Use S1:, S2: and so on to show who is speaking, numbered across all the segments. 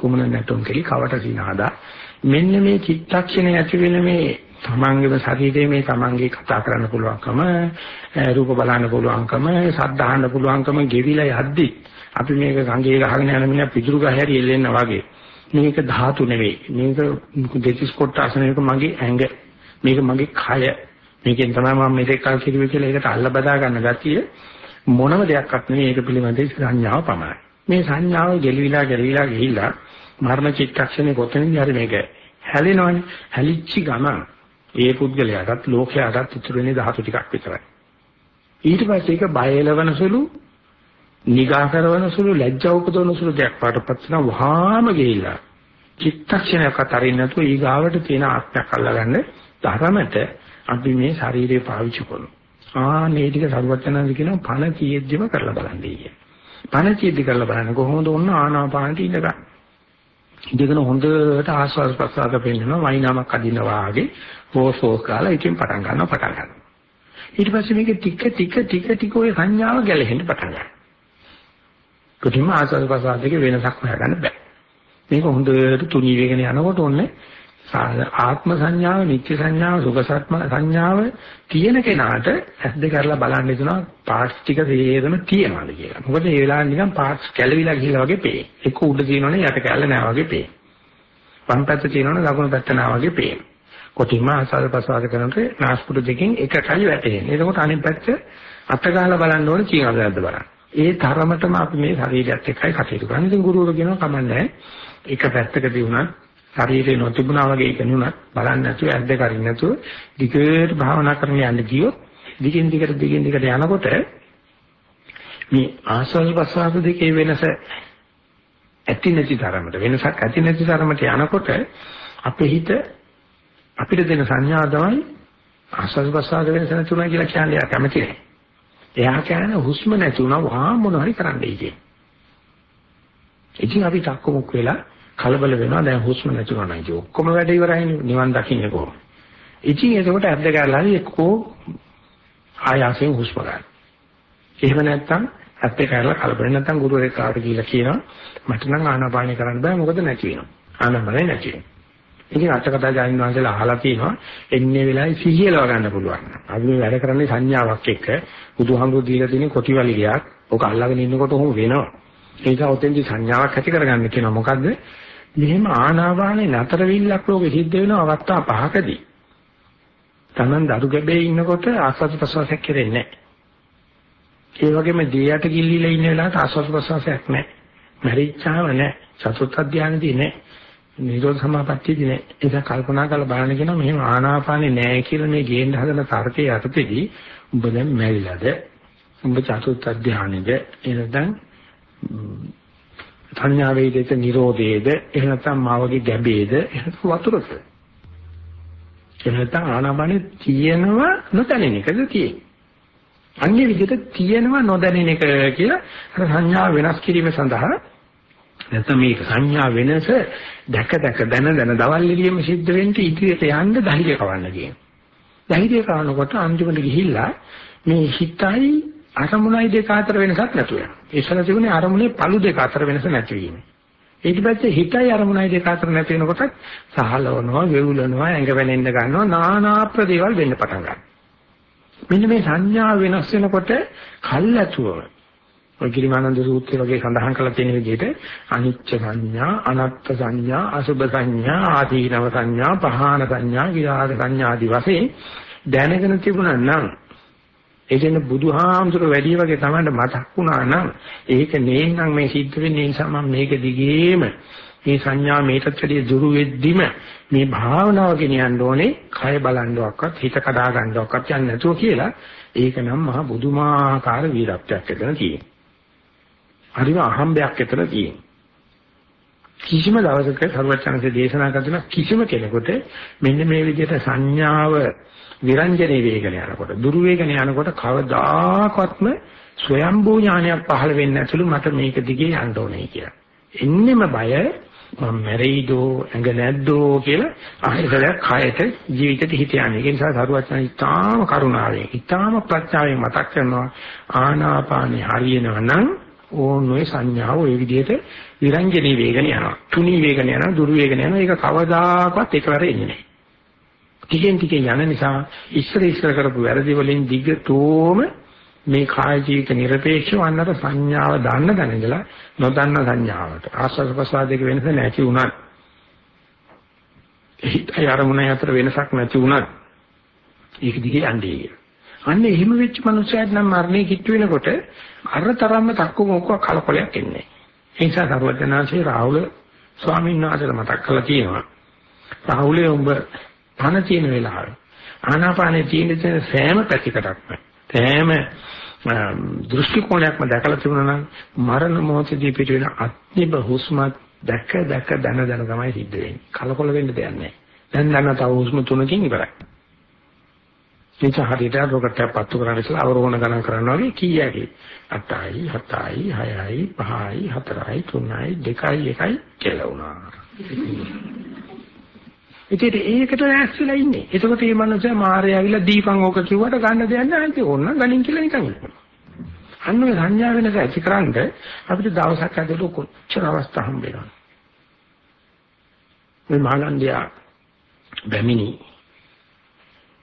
S1: කුමන නැටුම් කෙලි කවට සිනාදා මෙන්න මේ චිත්තක්ෂණය ඇති වෙන මේ තමන්ගේම ශරීරයේ මේ තමන්ගේ කතා කරන්න පුළුවන්කම රූප බලන්න පුළුවන්කම ශබ්ද අහන්න පුළුවන්කම ගෙවිලා යද්දි අපි මේක ගංගේ ගහගෙන යන මිනිහා පිටුරු ගහ හැරි එල්ලෙන්න වගේ. මේක ධාතු නෙවෙයි. මේක දෙතිස් කොටස් නෙවෙයි මගේ ඇඟ. මේක මගේ කය. මේකෙන් තමයි මම මේක කල් කිරුවේ කියලා ඒකට අල්ල බදා ගන්න ගැතිය මොනම දෙයක්වත් නෙවෙයි. ඒක පිළිබඳ සංඥාව පමණයි. මේ සංඥාව ගෙලිවිලා ගෙලිවිලා ගිහිල්ලා මරණ චිත්තක්ෂණේ කොතනින්ද හරි මේක හැලෙනවනේ හැලිච්ච ගමන් ඒ පුද්ගලයාටත් ලෝකයාටත් ඉතුරු වෙන්නේ ධාතු ටිකක් විතරයි ඊට පස්සේ ඒක බය එලවන සුළු නිගා කරවන සුළු ලැජ්ජා උපදවන සුළු දෙයක් පාටපත් වෙන වහාම ගිහිල්ලා චිත්තක්ෂණයක් අතරින් නැතුව ඊගාවට තියෙන ආත්මයක් අල්ලගන්න ධර්මයට අපි මේ ශරීරය පාවිච්චි කරනවා. ආ මේ ටික සරුවචනන්ද කියනවා පණ කීයේද්දිම කරලා බලන්නේ කිය. පණ කීයේද්දි කරලා බලන්න කොහොමද ඔන්න ආනාපානට ඉඳ ගන්න. ඉඳගෙන හොඳට ආස්වාද ප්‍රසආද පෙන්නනවා වයින්නාමක් අදිනවා වාගේ හෝසෝස් කාලා ඉතින් පටන් ගන්නවා පටන් ගන්නවා. ඊට පස්සේ මේක ටික ටික ටික ටික ඔය සංඥාව ගැලහෙන්න පටන් ගන්නවා. කොටිම ආස්වාද ප්‍රසආදයේ වෙනසක් හොයාගන්න බෑ. මේක හොඳට තුනී වේගන යනකොට ඔන්නේ ආත්ම සංඥාව, නිත්‍ය සංඥාව, සුඛ සංඥාව තියෙන කෙනාට ඇස් දෙක අරලා බලන්න හිතනවා පාර්ට්ස් ටික තේරෙම තියෙනවාද කියලා. මොකද ඒ වෙලාවේ නිකන් පාර්ට්ස් කැළවිලා ගිහිලා වගේ පේන. එක උඩ තියෙනවනේ යට කැල්ල නෑ වගේ පේන. වම් පැත්ත තියෙනවනේ දකුණු පැත්ත නෑ වගේ පේන. කොටිම ආසාර ප්‍රසවාස කරනකොට නාස්පුඩු දෙකෙන් එකටයි වැටෙන්නේ. එතකොට අනිත් පැත්ත අත ගහලා බලන්න ඕනේ කියනවාද නැද්ද බලන්න. ඒ තරමටම අපි මේ ශරීරයත් එක්කයි කටයුතු කරන්නේ. ඉතින් ගුරුවරු කියනවා කමන්නේ එක පැත්තකදී වුණත් ශරීරේ නොතිබුණා වගේ කෙනුණත් බලන්න නැතුව ඇද්ද කරින්න නැතුව දිගට භාවනා කරන්න යන්න ගියොත් දිගින් දිගට දිගින් දිගට යනකොට මේ ආස්වාද ප්‍රසආස දෙකේ වෙනස ඇති නැති තරමට වෙනසක් ඇති නැති තරමට යනකොට අපේ හිත අපිට දෙන සංඥා තමයි ආස්වාද ප්‍රසආස වෙනස නැතුණා කියලා කියන්නේ කැමති නැහැ. එයා කියන්නේ හුස්ම නැති වුණා වහා මොන හරි කරන්නයි කියන්නේ. ඉතින් අපි තක්කමුක් වෙලා කලබල වෙනවා දැන් හුස්ම නැති වුණා නේද ඔක්කොම වැඩ ඉවරයිනේ නිවන් දකින්නේ කොහොමද ඉතින් එතකොට අද්ද ගාලා එක්කෝ ආයාසයෙන් හුස්ම ගන්න එහෙම නැත්නම් ඇත්තේ කරලා කලබල නැත්නම් ගුරුවරයෙක් කාට කියලා කියනවා මට නම් ආනාපානය කරන්න බෑ මොකද නැති වෙනවා ආනාපානය නැති වෙනවා ඉතින් අටකතා ජායින් වහන්සේලා අහලා තියෙනවා එන්නේ වෙලාවේ සිහිය ලව ගන්න පුළුවන්. අපි මේ වැඩ කරන්නේ සංඥාවක් එක්ක බුදුහාමුදුරු දීලා තියෙන කොටිවලිගයක්. ඔක අල්ලගෙන ඉන්නකොට ඔහොම වෙනවා. ඒ නිසා ඔතෙන්දි සංඥාවක් ඇති කරගන්න කියනවා. මොකද්ද? මෙහෙම ආනාපානේ නතර විල්ලක් ලෝකෙ සිද්ධ වෙන අවස්ථා පහකදී Taman දරු ගැබේ ඉන්නකොට ආස්වාද ප්‍රසවාසයක් කෙරෙන්නේ නැහැ. ඒ වගේම දියට ගිල්ලිලා ඉන්න වෙලාවට ආස්වාද ප්‍රසවාසයක් නැහැ. මරිච්චාව නැහැ. චතුත් අධ්‍යානදී නැහැ. නිරෝධ සමාපත්තියදී නැහැ. ඒක කල්පනා කරලා බලන්න කියනවා මෙහෙම ආනාපානේ නැහැ කියලා මේ ගේන්න හදන තර්කයේ අර්ථෙදී උඹ දැන් මැරිලාද? උඹ චතුත් අධ්‍යානෙද? එනනම් සංඥා වේදිත නිරෝධයේද එහෙම නැත්නම් මාවගේ ගැබේද එහෙම වතුරද? එහෙම නැත්නම් ආනාපානෙ තියෙනවා නොදැනෙන එකද තියෙන්නේ? අන්නේ විදිහට තියෙනවා නොදැනෙන එක කියලා අර සංඥා වෙනස් කිරීම සඳහා නැත්නම් මේ සංඥා වෙනස දැක දැක දැන දැන දවල් එළියෙම සිද්ධ වෙන්න ඉදිරියට යන්න ධෛර්ය කවන්න කියන. ධෛර්ය කවනකොට අන්තිමට ගිහිල්ලා මේ හිතයි අරමුණයි දෙක අතර වෙනසක් නැතුව යනවා. ඉස්සර තිබුණේ අරමුණේ පළු දෙක අතර වෙනස නැති වීම. ඊට පස්සේ හිතයි අරමුණයි දෙක අතර නැති වෙනකොට සහලවනවා, වෙවුලනවා, ඇඟ වෙනෙන්න ගන්නවා, নানা ප්‍රදේවල් වෙන්න පටන් ගන්නවා. මෙන්න මේ සංඥා වෙනස් වෙනකොට කල්ැතුව ඔය ගිරිමානන්ද සූත්‍රය වගේ සඳහන් කරලා තියෙන විදිහට අනිච්ච සංඥා, අනත්ත් සංඥා, අසුභ සංඥා, ආදීනව සංඥා, පහාන සංඥා, විරාග සංඥා ආදී වශයෙන් දැනගෙන තිබුණා නම් ඒ කියන්නේ බුදුහාමුදුර වැඩි වගේ තමයි මතක් වුණා නම් ඒක නේනම් මේ සිද්ධ වෙන්නේ නිසා මම මේක දිගේම මේ සංඥා මේකට වැඩිය දුරු වෙද්දිම මේ භාවනාව ගෙනියන්න ඕනේ කය බලන්නවක්වත් හිත කඩා ගන්නවක්වත් යන්නේ නැතුව කියලා ඒක නම් මහා බුදුමාකාර වීරත්වයක් ඇතන තියෙනවා. හරිම අහම්බයක් ඇතන තියෙනවා. කිසිම දවසක සර්වචනසේ දේශනා කරන කිසිම කෙනෙකුට මෙන්න මේ විදිහට සංඥාව විරංජනේ වේගන යනකොට දුරු වේගන යනකොට කවදාකවත්ම ස්වයම්බෝ ඥානයක් පහළ වෙන්නේ නැතුළු මට මේක දිගේ යන්න ඕනේ කියලා. එන්නෙම බය මම මැරෙයිදෝ ඇඟ නැද්දෝ කියලා ආයෙත් කයට ජීවිතේ හිත යන්නේ. ඒ නිසා සරුවචන ඉතාම කරුණාවෙන් ඉතාම ප්‍රඥාවෙන් මතක් කරනවා ආනාපානෙ හරියනවා නම් ඕනෝයි සංඥාව ওই විදිහට විරංජනේ වේගන යනවා. තුනී වේගන යනවා, දුරු වේගන යනවා. ඒක කවදාකවත් එකවර එන්නේ නැහැ. ටිකෙන් ටික යන නිසා ඉස්සර ඉස්සර කරපු වැරදි වලින් දිගටම මේ කාය ජීවිත নিরপেক্ষව අන්නතර සංඥාව දාන්න දැනගලා නොදන්න සංඥාවට ආස්වාද ප්‍රසාදයක වෙනස නැති වුණත් හිතයි අරමුණයි අතර වෙනසක් නැති වුණත් ඒක දිගේ යන්නේ කියලා. අන්න එහෙම වෙච්ච මනුස්සයෙක් නම් මරණය කිට්ටු වෙනකොට අර තරම්ම තක්කු මොකක් කලකොලයක් එන්නේ. ඒ නිසා සර්වඥාන්සේ රාහුල ස්වාමීන් වහන්සේට මතක් කරලා තියෙනවා. රාහුලේ උඹ පණ තියෙන වෙලාවේ ආනාපානේ තියෙන සෑම පැතිකඩක්ම සෑම දෘෂ්ටි කෝණයක්ම දැකලා තිබුණා නම් මරණ මොහොතදී පිට වෙන අත්නිබ හුස්මත් දැක දැක දන දන තමයි සිද්ධ වෙන්නේ. කලකොල වෙන්න දෙයක් නැහැ. දැන් දන්න තව හුස්ම තුනකින් ඉවරයි. ඒක හරියට රොකට් එකක් පත්තු කරන්න ඉස්සලා අවරෝහණ ගණන් කරනවා වගේ කීයකි 8යි 7යි 6යි 5යි 4යි 3යි 2යි 1යි කියලා වුණා. ඉතින් ඒකට ඇස්සලා ඉන්නේ. එතකොට මේ මනුස්සයා මාරය ඇවිල්ලා දීපන් ඕක කිව්වට ගන්න දෙයක් නැහැ. ඒක ඕන ගණන් කියලා නිකන් ඉන්නවා. අන්න ඔය සංඥා වෙනස ඇතිකරනද අපිට දවසක් ඇතුළත කොච්චර අවස්ථා හම්බ වෙනවද? මේ මාගන්දියා බැමිනි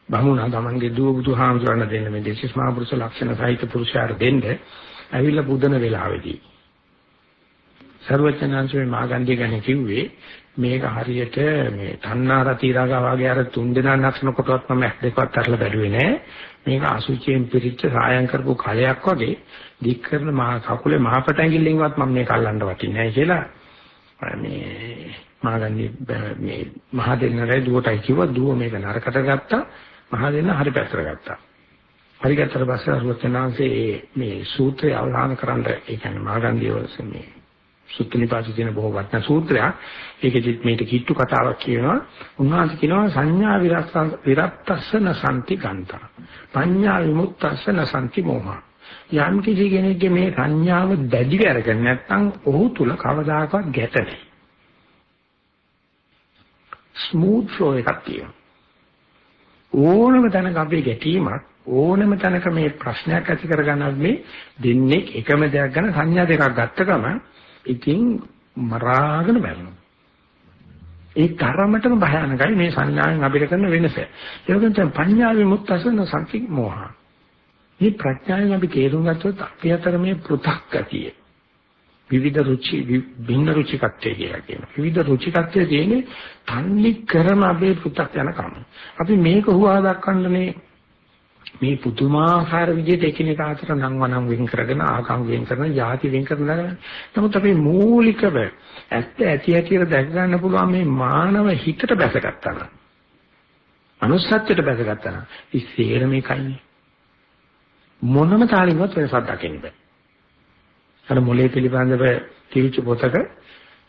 S1: බමුණා තමන්ගේ දුව බුදුහාමුදුරණ දෙන්න මේ දේශස් මහා පුරුෂ ලක්ෂණ සහිත පුරුෂයාට දෙන්න ඇවිල්ලා බුදන වෙලාවේදී සර්වචනංශ මේ මාගන්දිය ගැන කිව්වේ මේක හරියට මේ තණ්හා රති රාග වගේ අර තුන් දෙනා ලක්ෂණ කොටවත් මම දෙකවත් අරලා බැලුවේ නෑ. මේක අසුචියෙන් පිරිච්ච සායම් කරපු කලයක් වගේ දික් කරන මහා කකුලේ මහපට ඇඟිල්ලෙන්වත් මම මේක අල්ලන්න වටින්නේ නෑ කියලා. මේ මාගන්දිය මේ මහ දෙන්නරේ දුවටයි කිව්වා. දුව මේක නරකට ගත්තා. මහ දෙන්න හරි පැත්තට ගත්තා. හරි ගත්තට පස්සේ අරුවචනාංශේ මේ සූත්‍රය අවධානය කරන්න ඒ කියන්නේ මාගන්දිය වලසේ මේ සුත්තුනිපාතේ තියෙන බොහෝ වටිනා සූත්‍රයක්. ඒකෙදිත් මේක කිට්ටු කතාවක් කියනවා. උන්වහන්සේ කියනවා සංඥා විරත්තස්සන සම්ති ගන්තා. පඤ්ඤා විමුක්තස්සන සම්ති මෝහා. යම් කිසි කෙනෙක්ගේ මේ සංඥාව දැඩිව අරගෙන නැත්නම් ඔහු තුල කවදාකවත් ගැට නැහැ. ස්මූත් ෆ්ලෝ එකක් තියෙනවා. ඕනම තැනක අපේ ගැටීමක් ඕනම තැනක මේ ප්‍රශ්නයක් ඇති කරගන්නත් මේ දෙන්නේ එකම දෙයක් ගැන සංඥා දෙකක් ගත්ත ගමන් ඉතින් මරාගෙන බැලනවා. ඒ තරමටම භයානකයි මේ සංඥාවෙන් අපිට කරන වෙනස. ඒකෙන් තමයි පඤ්ඤාවේ මුත්තසන සංකි මොහ. මේ ප්‍රඥාවෙන් අපි තේරුම් ගත්තොත් අපි අතර මේ පෘථක් ගතිය. විවිධ රුචි භින්න රුචිකත්වය කියලා කියනවා. විවිධ රුචිකත්වය තියෙන්නේ තන්නේ කරම අපේ පෘථක් යනකම. අපි මේක හුවා දක්වන්නනේ මේ පුදුමාකාර විදිහට එකිනෙක අතර නම් වනම් වෙන් කරගෙන ආගම් වෙන් කරන ಜಾති වෙන් කරන නමුත් අපේ මූලිකව ඇත්ත ඇති ඇතිට දැක ගන්න පුළුවන් මේ මානව හිතට බැසගත්තා නම් අනුස්සත්‍යයට බැසගත්තා නම් ඉස්සේර මේකයිනේ මොනම තාලින්වත් වෙනසක් දකින්න බෑ. අර මොලේ පිළිබඳව කිවිච්ච පොතක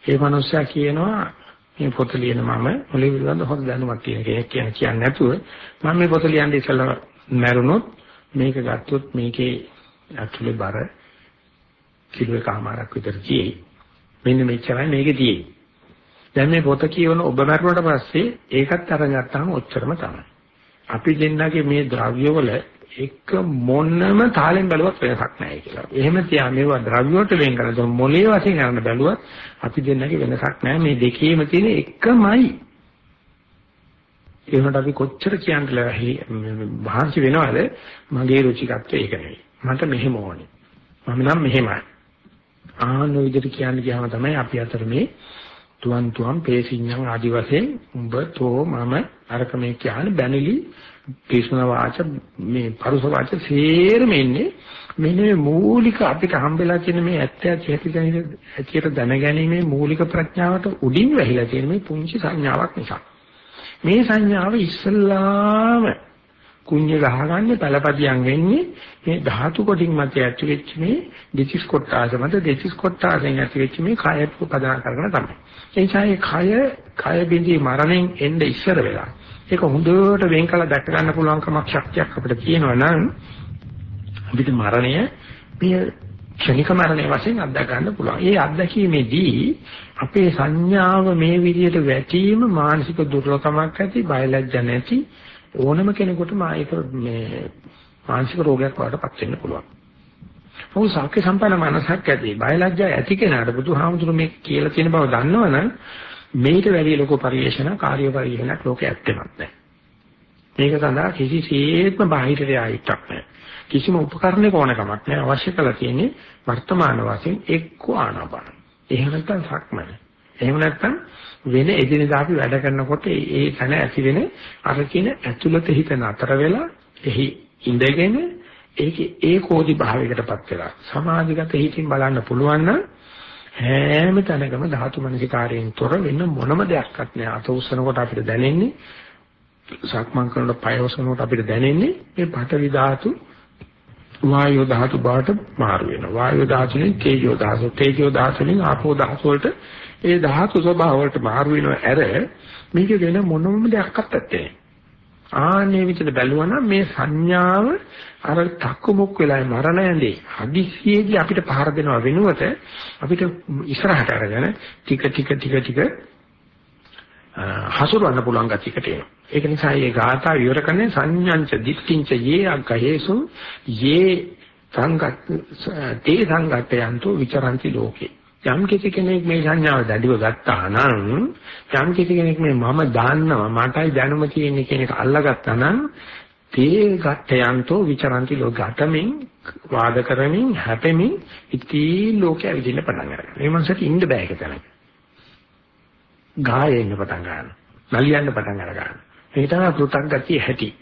S1: ඒ මනුස්සයා කියනවා මේ පොත ලියන මම මොලේ පිළිබඳව හොඳ දැනුමක් තියෙන කෙනෙක් කියන කියන්නේ නැතුව මම මේ පොත ලියන්නේ ඉස්සෙල්ලා මැරුණොත් මේක ගත්තොත් මේකේ ඇතුලේ බර කිලෝ එකමාරක් විතර තියෙයි. මෙන්න මෙච්චරයි මේකේ තියෙයි. දැන් මේ පොත කියවන ඔබ මැරුණට පස්සේ ඒකත් අරන් ගත්තාම ඔච්චරම තමයි. අපි දෙන්නගේ මේ ද්‍රව්‍යවල එක මොනම තාලෙන් බැලුවත් වෙනසක් නැහැ කියලා. එහෙම තියා මේවා ද්‍රව්‍ය වලට වෙන් කරලා මොලේ වශයෙන් අරන් බැලුවත් අපි දෙන්නගේ වෙනසක් නැහැ. මේ දෙකේම තියෙන එකමයි. ඒ වුණාට අපි කොච්චර කියන්නලා වහන්සි වෙනවද මගේ රුචිකත්වය ඒක නෙවෙයි. මට මෙහෙම ඕනේ. මම නම් මෙහෙමයි. ආන විදිහට කියන්න ගියාම තමයි අපි අතර මේ තුවන් තුවන් පේසිඤ්ඤං ආදි වශයෙන් උඹ තෝ මම අරක මේ කියන බැනලි පිස්න වාච මේ පරුස වාච සේරම ඉන්නේ මෙන්න මේ මූලික අපිට හම්බෙලා තියෙන මේ ඇත්ත ඇති ඇතිට දැනගැනීමේ මූලික ප්‍රඥාවට උඩින් වැහිලා තියෙන මේ පුංචි සංඥාවක් නිසා මේ සංඥාව ඉස්සල්ලාම කුඤ්ඤ ගහගන්නේ පළපදියම් වෙන්නේ මේ ධාතු කොටින් මත ඇති වෙච්ච මේ දෙචිස් කොටාස මත දෙචිස් කොටාසෙන් ඇති වෙච්ච මේ කය උපදාන කරගෙන තමයි. ඒ නිසා මේ කය කය බින්දී මරණයෙන් එන්න ඉස්සර වෙලා ඒක හොඳට වෙන් කළ දැක ගන්න පුළුවන්කමක් ශක්තියක් අපිට තියෙනවා නම් අපිට මරණය මේ ක්ෂණික මරණය වශයෙන් අත්දැක ගන්න පුළුවන්. ඒ අත්දැකීමේදී අපේ සංඥාව මේ විදිහට වැටීම මානසික දුර්වලකමක් ඇති, බයලජ්ජ නැති ඕනම කෙනෙකුට මායක මේ මානසික රෝගයක් වඩටපත් වෙන්න පුළුවන්. මොහු සාක්ෂි සම්පන්න මනසක් ඇති. බයලජ්ජා ඇති කෙනාට බුදුහාමුදුරු මේ කියලා තියෙන බව දන්නවනම් මේට වැඩි ලොකු පරිේශන කාර්ය පරිේශනක් ලෝකේ ඇත්තෙමත් නැහැ. මේක සඳහා කිසිසේත්ම බාහිරට ආයිත්තක් නැහැ. කිසිම උපකරණයක ඕනකමක් නැහැ. අවශ්‍ය කරලා තියෙන්නේ වර්තමාන වශයෙන් එක්ක ආනාපාන. එහෙම නැත්නම් සක්මන. එහෙම නැත්නම් වෙන එදිනෙදා අපි වැඩ කරනකොට ඒ තන ඇති වෙන අර කියන ඇතුළත හිත නතර වෙලා එහි ඉඳගෙන ඒකේ ඒකෝදි භාවයකටපත් වෙලා සමාධිගත හිතින් බලන්න පුළුවන් නම් හැම තැනකම ධාතු මනසිකාරයෙන් තොර වෙන මොනම දෙයක්වත් නෑ අත උස්සනකොට අපිට දැනෙන්නේ සක්මන් කරනකොට පය උස්සනකොට අපිට දැනෙන්නේ මේ පඨවි ධාතු වායෝ ධාතු බවට මාරු වෙනවා. වායෝ ධාතුෙන් තේජෝ ධාතු. තේජෝ ධාතුෙන් ආපෝ ධාතු වලට ඒ ධාතු ස්වභාව වලට මාරු වෙනවා. ඇර මේක වෙන මොනම දෙයක්වත් නැත්තේ. ආන්නේ විදිහට බැලුවා නම් මේ සංඥාව අර තක්කමුක් වෙලා මරණ ඇඳේ හදිස්සියේදී අපිට පහර දෙනවා වෙනුවට අපිට ඉස්සරහට අරගෙන ටික ටික ටික ටික හසුරවන්න පුළුවන් ගතියකට එනවා. ඒක නිසා මේ ගාථා විවර කරන්නේ සංඥාංච දිට්ඨිංච යේ අග්ගහේසු යේ සංගත් තේ සංගතයන්තු විචරಂತಿ ලෝකේ. යම් කිසි කෙනෙක් මේ සංඥාව දැඩිව ගත්තා නම් යම් කිසි කෙනෙක් මේ මම දාන්නවා මටයි දැනුම තියෙන්නේ කියන එක අල්ලගත්තා නම් තේ ගත්තයන්තෝ විචරಂತಿ ලෝකතමින් වාද කරමින් හැපෙමින් ඉති ලෝකයේ විදින්න පටන් ගන්නවා. මේ මනසට ඉන්න බෑ ඒක තැනක. ගායෙන්න පටන් ගන්නවා. නලියන්න පටන් අර ගන්නවා. ඒක තමයි පෘථග්ගතිය හැටි.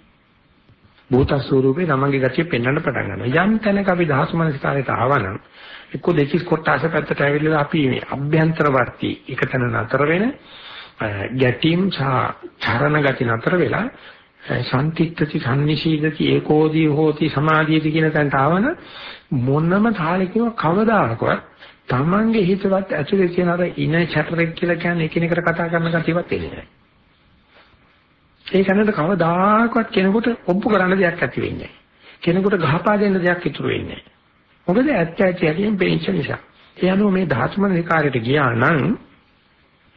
S1: භූත ස්වරූපේ තමන්ගේ ගතිය පෙන්වන්න පටන් ගන්නවා. යම් තැනක අපි දහස් මනස්කාරයට ආවනම් එක්ක දෙකස් කොටස පැත්තට ඇවිල්ලා අපි මේ අභ්‍යන්තරවර්ති එකතන නතර වෙන ගැටීම් සහ චරණ ගති නතර වෙලා සම්තිත්‍ත්‍ති සම්නිශීදති ඒකෝදී හෝති සමාධියති කියන තැනට ආවන මොනම තාලෙකින්ම කවදාකවත් තමන්ගේ හිතවත් ඇතුලේ තියෙන අර ඉන චැටරෙක් කියලා කියන්නේ එකිනෙකට කතා කරන කතියවත් එන්නේ නැහැ. ඒ කනට කවදාකවත් කෙනෙකුට ඔප්පු කරන්න දෙයක් ඇති වෙන්නේ නැහැ. කෙනෙකුට ගහපා දෙන්න දෙයක් ඉතුරු වෙන්නේ නැහැ. මොකද ඇත්ත ඇත්ත ඇතින් පේච්ච නිසා. ඒ අනුව මේ ධාතුමන විකාරයට ගියා නම්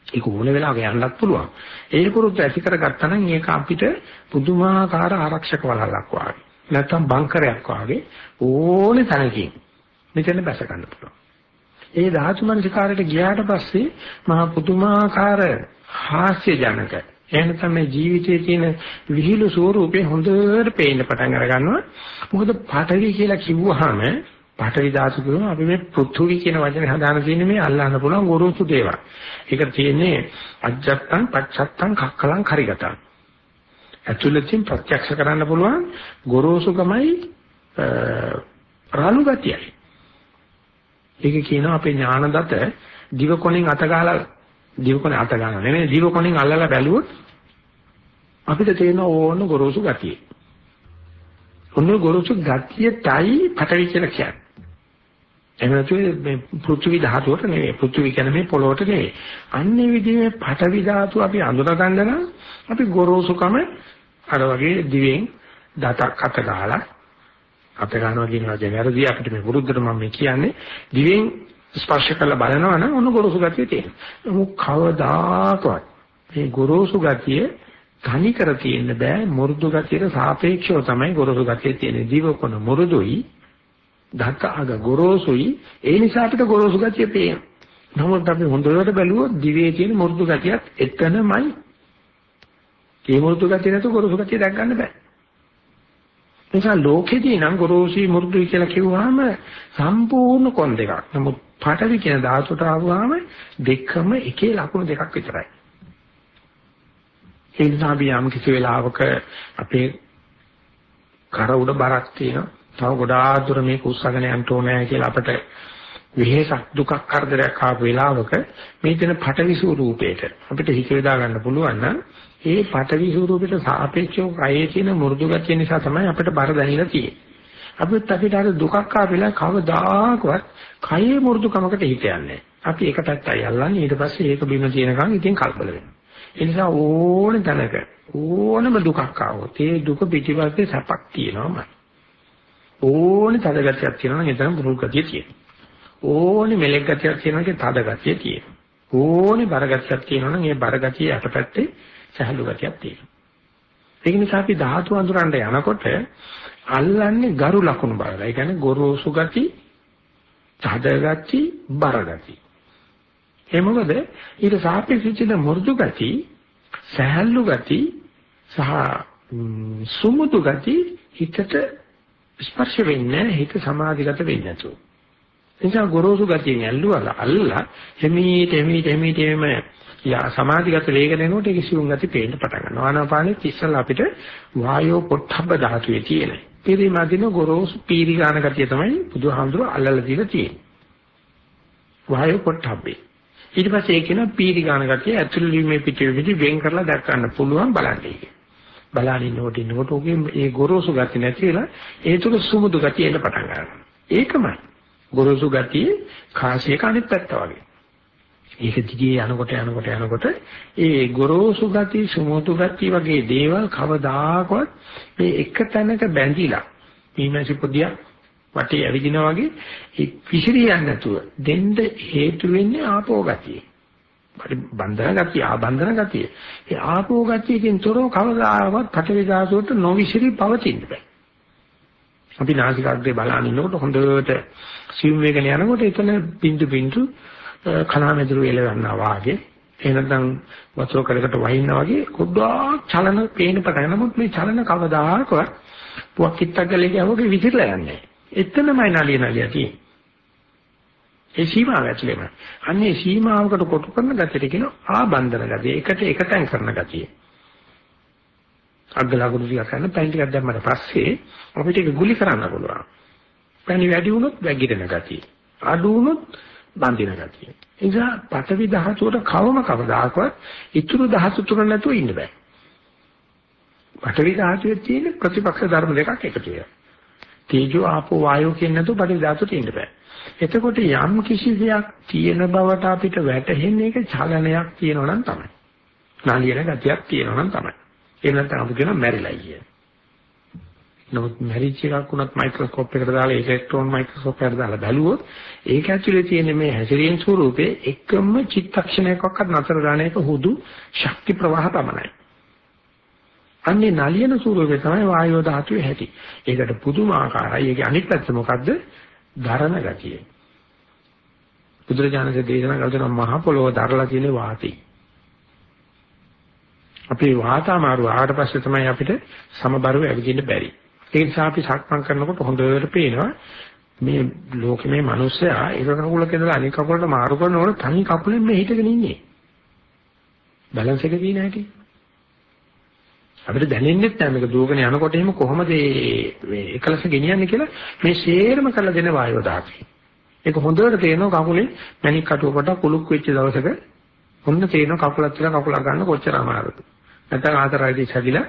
S1: ඒක ඕන වෙලාවක යන්නත් පුළුවන්. ඒ පුරුද්ද ඇති කරගත්තා නම් ඒක අපිට පුදුමාකාර ආරක්ෂක වලල්ලක් වගේ. නැත්තම් බංකරයක් වගේ ඕනේ තැනකින් මෙතන බැස ගන්න පුළුවන්. ඒ ධාතුමන විකාරයට ගියාට පස්සේ මහා පුදුමාකාර හාස්‍ය ජනක එහෙනම් තමයි ජීවිතයේ තියෙන විහිළු ස්වරූපේ හොඳට පේන්න පටන් අර ගන්නවා. මොකද පාඨවි කියලා කිව්වහම පඨවි ධාතු කියනවා අපි මේ පෘථුවි කියන වචනේ හදාන තියෙන්නේ මේ අල්ලන්න පුළුවන් ගොරෝසු දේවල්. ඒක තියෙන්නේ අජත්තං පච්චත්තං කක්කලං කරිගතං. ඇතුළතින් ප්‍රත්‍යක්ෂ කරන්න පුළුවන් ගොරෝසුකමයි රාලු ගතියයි. ඒක කියනවා අපේ ඥානදත දිව කොණෙන් අත ගහලා දිව කොණේ අත ගන්න නෙමෙයි දිව කොණෙන් අල්ලලා බැලුවොත් අපිට තේරෙන ඕන ගොරෝසු ගතිය. ඔන්න ගොරෝසු ගතියටයි පටවි කියලා කියන්නේ. එහෙම නැතුව මේ පෘථිවි ධාතුවට නෙවෙයි. පෘථිවි කියන්නේ මේ පොළොවට නෙවෙයි. අන්නේ විදිහේ පඨවි ධාතු අපි අඳුර ගන්න නම් අපි ගොරෝසුකම අර වගේ දිවෙන් දතක් අත ගහලා අත ගන්නවා කියන වචනේ වැරදි අපිට මේ වෘද්ධට මම මේ කියන්නේ දිවෙන් ස්පර්ශ කරලා බලනවා නම් ඔන්න ගොරෝසු ගතිය තියෙනවා. මොක කවදාකවත් මේ ගොරෝසු ගතිය තනි කර තියෙන්න බෑ මුරුදු ගතියට සාපේක්ෂව තමයි ගොරෝසු ගතිය තියෙන්නේ. දිවකොන මුරුදුයි දත අග ගොරෝසුයි ඒ නිසා අපිට ගොරෝසු ගතිය පේනවා. නමුත් අපි හොඳට බැලුවොත් දිවේ තියෙන මෘදු ගතියත් එතනමයි. ඒ මෘදු ගතිය නැතුව ගොරෝසු ගතිය දැක් ගන්න බෑ. නිසා ලෝකෙදී නම් ගොරෝසුයි මෘදුයි කියලා කිව්වහම සම්පූර්ණ කොන් දෙකක්. නමුත් පාඨවි කියන ධාතුවට ආවම දෙකම එකේ ලක්ෂණ දෙකක් විතරයි. ඒ නිසා අපි යම් කිසි වෙලාවක අපේ කර උඩ බරක් තියෙනවා තව ගොඩාක් දුර මේක උස්සගෙන යන්න ඕනේ කියලා අපිට විහෙසක් දුකක් කරදරයක් ආපු වෙලාවක මේ දෙන පටවි ස්වරූපේට අපිට හිත යොදා ගන්න පුළුවන් නම් ඒ පටවි ස්වරූපෙට සාපේක්ෂව කයේ තියෙන මෘදු ගතිය නිසා තමයි අපිට බර දැනෙලා තියෙන්නේ. අපිත් අපිට අර දුකක් ආපෙලා කවදාකවත් කයේ මෘදුකමකට හිත යන්නේ අපි එක පැත්තයි අල්ලන්නේ ඊට පස්සේ ඒක බිම තියෙනකන් ඉතින් කල්පල වෙනවා. ඒ නිසා ඕන තැනක ඕනම දුකක් ආවොත් ඒ දුක පිටිපස්සේ සැපක් තියෙනවාමයි. ඕනේ තද ගතියක් තියෙනවා නම් එතන පුරුල් ගතිය තියෙනවා. ඕනේ මෙලෙක් ගතියක් තියෙනවා නම් තද ගතිය තියෙනවා. ඕනේ බර ගතියක් තියෙනවා නම් ඒ බර ගතිය යටපැත්තේ සහළු ගතියක් තියෙනවා. ඒක නිසා අපි ධාතු අඳුරන්න යනකොට අල්ලන්නේ ගරු ලකුණු බලලා. ඒ කියන්නේ ගොරෝසු ගති, තද ගති, බර ගති. ඒ මොකද ඊට සාපේක්ෂව මෘදු ගති, සහැල්ලු ගති සහ සුමුදු ගති හිතට ස්පර්ශ වෙන්නේ හිත සමාධිගත වෙන්නේ නැතුව. නිසා ගොරෝසු ගතියෙන් ඇල්ලුවලා අල්ලලා එමීට එමීට එමීට එම යා සමාධිගත වේගන එනකොට ඒක සිවුම් ගති පේන්න පටන් ගන්නවා. ආනාපානෙත් ඉස්සල්ලා අපිට වායෝ පොට්ටබ්බ ධාතුවේ තියෙන. පිරිමදින ගොරෝසු පීරි ගන්න ගතිය තමයි බුදුහාමුදුර අල්ලලා දීලා තියෙන්නේ. වායෝ පොට්ටබ්බේ. ඊට පස්සේ ඒක කියන පීරි ගන්න ගතිය ඇතුළු වීමේ පිටවෙදි වෙන් කරලා දැක් ගන්න පුළුවන් බලන්නේ. බලන ඉන්නකොට ඉන්නකොට ඔගේ ඒ ගොරෝසු ගති නැති වෙලා ඒ තුල සුමුදු ගතිය එන්න පටන් ගන්නවා. ඒකමයි. ගොරෝසු ගතිය කාසියක අනිත් පැත්ත වගේ. ඒක දිගේ යනකොට යනකොට යනකොට ඒ ගොරෝසු ගති සුමුදු ගති වගේ දේවල් කවදාකවත් මේ එක තැනක බැඳිලා ඊමැසි පොදියක් වටේ ඇවිදිනා වගේ විසිරියන්නේ නැතුව දෙන්න හේතු වෙන්නේ ආපෝ ගතිය. බන්ධන ගතිය ආබන්ධන ගතිය. ඒ ආපෝ ගතියකින් තොරව කවදාවත් පටවි ධාතුවට නොවිසිරි පවතින්න බෑ. අපි නාසිකාග්‍රේ බලන ඉන්නකොට හොඳට සිව් වේගන යනකොට එතන බින්දු බින්දු කණාමැදුරු එලවන්නා වාගේ එහෙනම් වතුර කඩකට වහිනා වගේ කොඩක් චලන පේන පටන් නමුත් මේ චලන කවදාකවත් පුවක් කිත්තක් ගලේ ගියවගේ විසිරලා යන්නේ. එතනමයි නලිය නලිය තියෙන්නේ. ඒ සීමාව ඇතුළේම. අන්නේ සීමාවකට කොටු කරන ගැටට කියන ආබන්ධන ගතිය. එකට එකතෙන් කරන ගතිය. අග්ගලගුරු ටික කරන පැන් ටිකක් දැම්මට පස්සේ අපිට ඒක ගුලි කරන්න පුළුවන්. පැණි වැඩි වුණොත් වැగిරෙන ගතිය. අඩු වුණොත් බඳින ගතිය. ඒ නිසා පඨවි ධාතුවට කවම කවදාකවත් ඉතුරු ධාතු තුන නැතුව ඉන්න බෑ. පඨවි ධාතුවේ තියෙන ප්‍රතිපක්ෂ ධර්ම දෙකක් එකතු වෙනවා. තේජෝ ආපෝ වායෝ කියන නැතුව පඨවි ධාතුවට ඉන්න බෑ. එතකොට යම් කිසි දෙයක් තියෙන බවට අපිට වැටහෙන්නේ ඒක චලනයක් තියෙනවා නම් තමයි. නාලියන ගතියක් තියෙනවා නම් තමයි. ඒ නැත්නම් අපි කියන මැරිලා කියන. නමුත් මැරිච් එකක් උනත් මයික්‍රොස්කෝප් එකට දාලා ඉලෙක්ට්‍රෝන මයික්‍රොස්කෝප් එකට දාලා බැලුවොත් ඒක ඇතුලේ තියෙන මේ හැසිරීම ස්වරූපේ එකම චිත්තක්ෂණයකවත් නතර ගන්න එක හුදු ශක්ති ප්‍රවාහ පමණයි. අන්නේ නලියන ස්වරූපේ තමයි වායෝ ධාතුවේ හැටි. ඒකට පුදුමාකාරයි. ඒකේ අනිත් පැත්ත මොකද්ද? ධරණ ගතිය. බුදුරජාණන්සේ දේශනා කළ දෙන මහ පොළොව දරලා තියෙන වාතي. අපේ වාතාමාරු ආවට පස්සේ තමයි අපිට සමබරව ඇවිදින්න බැරි. ඒ නිසා අපි සක්මන් කරනකොට හොඳට පේනවා මේ ලෝකේ මේ මිනිස්සයා එක කකුලක ඉඳලා අනිත් කකුලට මාරු කරනකොට තනි කකුලෙන් මේ හිටගෙන ඉන්නේ. බැලන්ස් එක තියෙන හැටි. අපිට දැනෙන්නේ නැහැ මේක දුවගෙන යනකොට එහෙම කොහොමද මේ එකලස ගෙනියන්නේ කියලා මේ ෂේරම කරලා දෙන වායුව දාපේ. ඒක හොඳට තේරෙනවා කකුලේ මැණික් කටුවකට කුලුක් වෙච්ච දවසක හොන්න තේරෙනවා කකුලක් තියලා කකුලක් ගන්න කොච්චර අමාරුද. නැත්නම් ආතරයිටිස් හැදිලා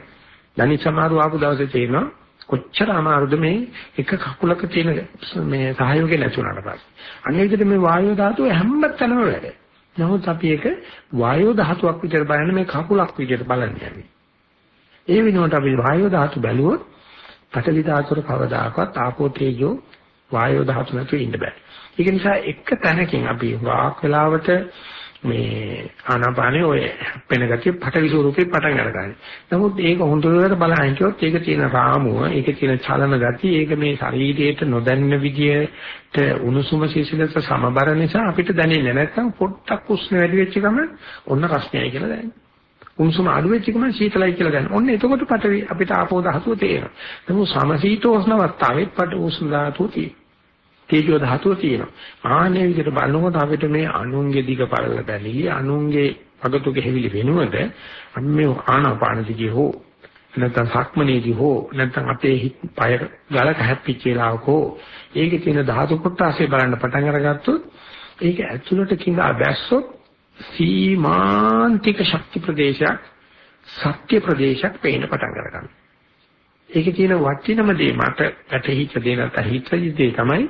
S1: ධනි සමාරු ආපු දවසේ තේරෙනවා කොච්චර අමාරුද මේ එක කකුලක තියෙන මේ සහයෝගය නැති වුණාට පස්සේ. අනිත් විදිහට මේ වායුව ධාතුව හැම තැනම වැඩ. නමුත් අපි ඒක වායුව ධාතුවක් විදිහට බලන්නේ මේ කකුලක් විදිහට බලන්නේ. ඒ වෙනුවට අපි වායෝ ධාතු බැලුවොත් පඨවි ධාතුර කවදාකවත් ආපෝ තේජෝ වායෝ ධාතු නැතුව ඉන්න බෑ. ඒක නිසා එක තැනකින් අපි වාක් වෙලාවට මේ ආනාපානේ ඔය පෙන ගතිය පඨවි ස්වරූපේ පටන් අරගන්නේ. නමුත් ඒක හොඳට බලහින් කිව්වොත් ඒක තියෙන රාමුව, ඒක තියෙන චලන ගතිය, ඒක මේ ශරීරයට නොදැන්න විදියට උණුසුම සිසිලස සමබර නිසා අපිට දැනෙන්නේ නැත්නම් පොට්ටක් උස්න වැඩි වෙච්ච ගමන් ඔන්න රස්නයයි කියලා දැනෙනවා. උණුසුම අඩු වෙච්ච එකම සීතලයි කියලා ගන්න. ඔන්න එතකොට පටවි අපිට ආපෝ ධාතුව තේරෙනවා. නමුත් සමශීතෝෂ්ණ අවස්ථාවෙත් පට උෂ්ණ ධාතුව තියෙනවා. තේජෝ ධාතුව තියෙනවා. ආනේ විදිහට බලනකොට අපිට මේ අනුන්ගේ දිග පළල බැලී අනුන්ගේ අගතුක හැවිලි වෙනුවද අපි මේ ආනාපාන දිගේ හෝ නැත්නම් සක්මනේදී හෝ නැත්නම් අපේ පය ගලක හැප්පිච්ච වෙලාවක හෝ ඒකේ තියෙන ධාතු කොටසේ බලන්න පටන් අරගත්තොත් ඒක ඇතුළට කිඳා බැස්සොත් සීමාන්තික ශක්ති ප්‍රදේශයක් සත්‍ය ප්‍රදේශයක් පේන්න පටන් ගන්නවා. ඒකේ තියෙන වටිනම දේ මට ඇතහිච්ච දේ නැත්නම් හිතවිලි දේ තමයි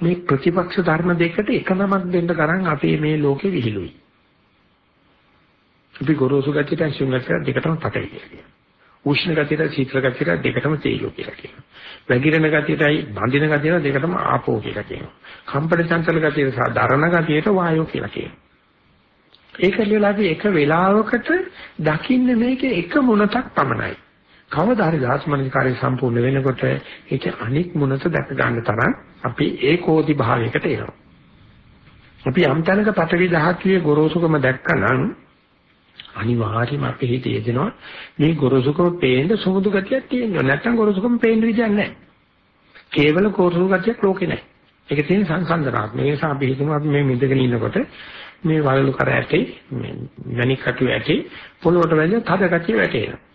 S1: මේ ප්‍රතිපක්ෂ ධර්ම දෙකට එක නමක් දෙන්න තරම් අපේ මේ ලෝකෙ විහිළුයි. අපි ගොරෝසු ගතියට අසුන් ගතියට දෙකටම පටයි කියනවා. උෂ්ණ ගතියට සීතල ගතියට දෙකටම තේජෝ කියලා කියනවා. වැగిරෙන ගතියටයි බඳින ගතියට දෙකටම ආපෝ කියලා කියනවා. කම්පන චංචල ගතියට සහ දරණ ගතියට වායෝ කියලා කියනවා. ඒක ලියලාදී එක වෙලාවකට දකින්න මේකේ එක මොනක් පමණයි. කවදා හරි ධාතුමනස්කාරය සම්පූර්ණ වෙනකොට ඒක අනික් මුනත දැක ගන්න තරම් අපි ඒකෝදි භාවයකට එනවා. අපි යම් තැනක පටවි ධාතුවේ ගොරෝසුකම දැක්කනම් අනිවාර්යයෙන්ම අපේ හිතේ එදෙනවා මේ ගොරෝසුකම පේන්න සුමුදු ගතියක් තියෙනවා. නැත්තම් ගොරෝසුකම පේන්න විදියක් නැහැ. කේවල ගොරෝසු ගතියක් ලෝකේ නැහැ. ඒක තියෙන සංසන්දනාත්මක. ඒ නිසා අපි හිතනවා අපි මේ මිදගෙන ඉන්නකොට මේ වලලු කර ඇටේ මේ මණික් කටු ඇටේ පොළොවට වැදිලා තද ගතිය වැටෙනවා.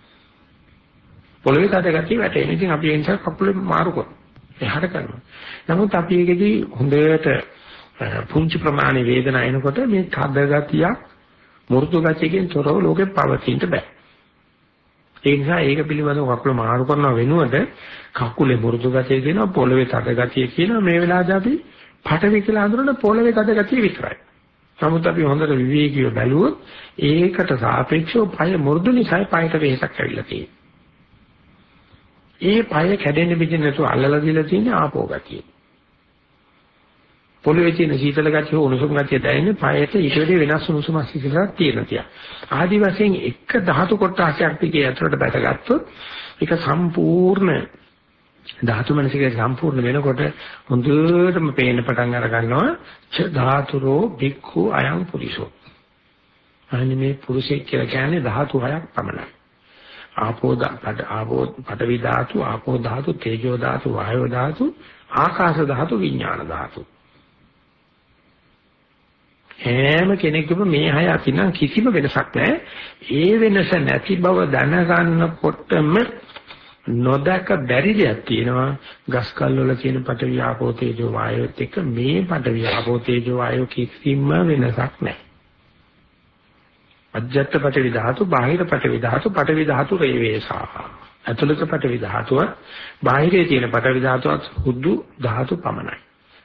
S1: පොළොවේ තද ගතිය වැටෙන. ඉතින් අපි ඒ නිසා කකුල මාරු කරනවා. එහාට කරනවා. නමුත් අපි ඒකෙදී හොඳට පුංචි ප්‍රමාණයේ වේදනාව එනකොට මේ තද ගතියක් මෘදු ගතියකින් තොරව ලෝකේ පවතින්න බෑ. ඒ නිසා ඒක පිළිබඳව කකුල මාරු කරන වෙනුවට කකුලේ මෘදු ගතිය කියනවා පොළවේ තද ගතිය කියනවා මේ වෙලාවදී අපි පටවි කියලා හඳුනන පොළවේ තද ගතිය විතරයි. නමුත් අපි හොඳට විවේකීව බැලුවොත් ඒකට සාපේක්ෂව පය මෘදු නිසා පයට වෙහසක් ඇවිල්ලා තියෙනවා. ඒ පය කැඩෙන්න බින්ද නැතුව අල්ලලා දීලා තියෙන ආපෝ ගතිය. පොළවේ තියෙන සීතල ගතිය උණුසුම් ගතිය දැනෙන්නේ පයට ඊට වඩා වෙනස් උණුසුමක් සිසිලක් තියෙන තියා. ආදි වශයෙන් එක ධාතු කොටසක් ටිකේ ඇතුළට බැසගත්තොත් ඒක සම්පූර්ණ ධාතු මනසිකේ සම්පූර්ණ වෙනකොට හොඳටම පේන්න පටන් අර ගන්නවා ච ධාතුරෝ භික්ඛු අයං පුරිසෝ. අනේ මේ පුරුෂයෙක් කියලා කියන්නේ ධාතු හයක් පමණයි. ආපෝ ආපෝ පඨවි ධාතු ආපෝ ධාතු තේජෝ ධාතු වායෝ ධාතු ආකාශ ධාතු විඥාන ධාතු හැම කෙනෙකුම මේ හය අතින් කිසිම වෙනසක් නැහැ. ඒ වෙනස නැති බව දැනගන්නකොටම නොදක බැරි දෙයක් තියෙනවා. ගස් කල් වල තියෙන පටවිය ආපෝ තේජෝ වායෝත් එක්ක මේ පටවිය ආපෝ තේජෝ වායෝ කිසිම වෙනසක් නැහැ. අජ්ජත් පටවි ධාතු, බාහිර පටවි ධාතු, පටවි ධාතු රේවේසා. ඇතුළත පටවි ධාතුව, බාහිරේ තියෙන පටවි ධාතුවත් හුදු ධාතු පමණයි.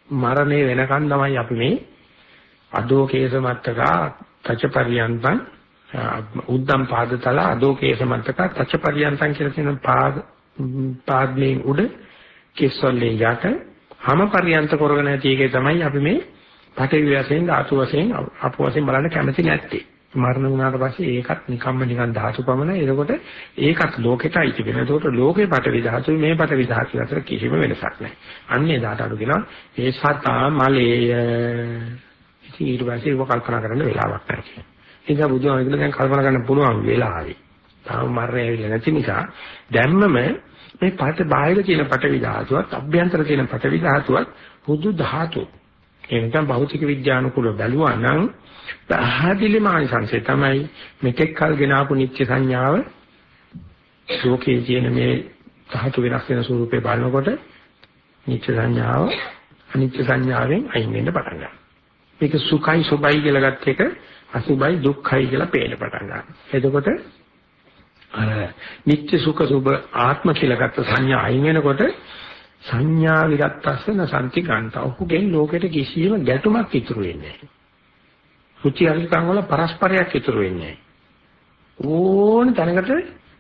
S1: මරණය වෙනකන් තමයි අපි මේ අදෝ කේස මත්තකා තච පරියන්තං උද්දම් පාදතල අදෝ කේස මත්තකා තච පරියන්තං කියලා කියන පාද පාද්මේ උඩ කෙස්වලේ යට හැම පරියන්ත කරගෙන ඇති එකේ තමයි අපි මේ පටවි වශයෙන් ධාතු වශයෙන් අප වශයෙන් බලන්න කැමති නැත්තේ මරණ වුණාට පස්සේ ඒකත් නිකම්ම නිකන් ධාතු පමණයි. එතකොට ඒකත් ලෝකෙටයි තිබෙන. එතකොට ලෝකේ පටවි ධාතු මේ පටවි ධාතු අතර කිසිම වෙනසක් නැහැ. අන්නේ දාට අඩු කියනවා ඒ සතා මලේ. ඉතින් ඊට පස්සේ ඒක කල්පනා කරන්න වෙලාවක් නැහැ කියන්නේ. ඒ නිසා බුදුහාම කියන දැන් කල්පනා කරන්න පුළුවන් වෙලාවයි. තාම මරණය ඇවිල්ලා නැති නිසා දැම්මම මේ පට බාහිර තියෙන පටවි ධාතුවත් අභ්‍යන්තර තියෙන පටවි ධාතුවත් පොදු ධාතු. ඒ නිසා භෞතික විද්‍යානුකූලව බැලුවා නම් පැහැදිලිම ආනිසංසය තමයි මෙතෙක් කල් ගෙන ආපු නිත්‍ය සංඥාව ලෝකයේ තියෙන මේ ධාතු වෙනස් වෙන ස්වරූපේ බලනකොට නිත්‍ය සංඥාව අනිත්‍ය සංඥාවෙන් අයින් වෙන්න පටන් ගන්නවා. මේක සුඛයි සුබයි කියලා ගත්ත එක අසුබයි දුක්ඛයි කියලා පේන්න පටන් ගන්නවා. එතකොට අර නිත්‍ය සුඛ සුබ ආත්ම කියලා ගත්ත සංඥා අයින් වෙනකොට සංඥා විරත්තස්සන සම්ති ගන්නවා. ඔහුගෙන් ලෝකෙට කිසියම් ගැටුමක් ඉතුරු වෙන්නේ නැහැ. රුචි අරුචිකම් වල පරස්පරයක් ඉතුරු වෙන්නේ ඕන තැනකට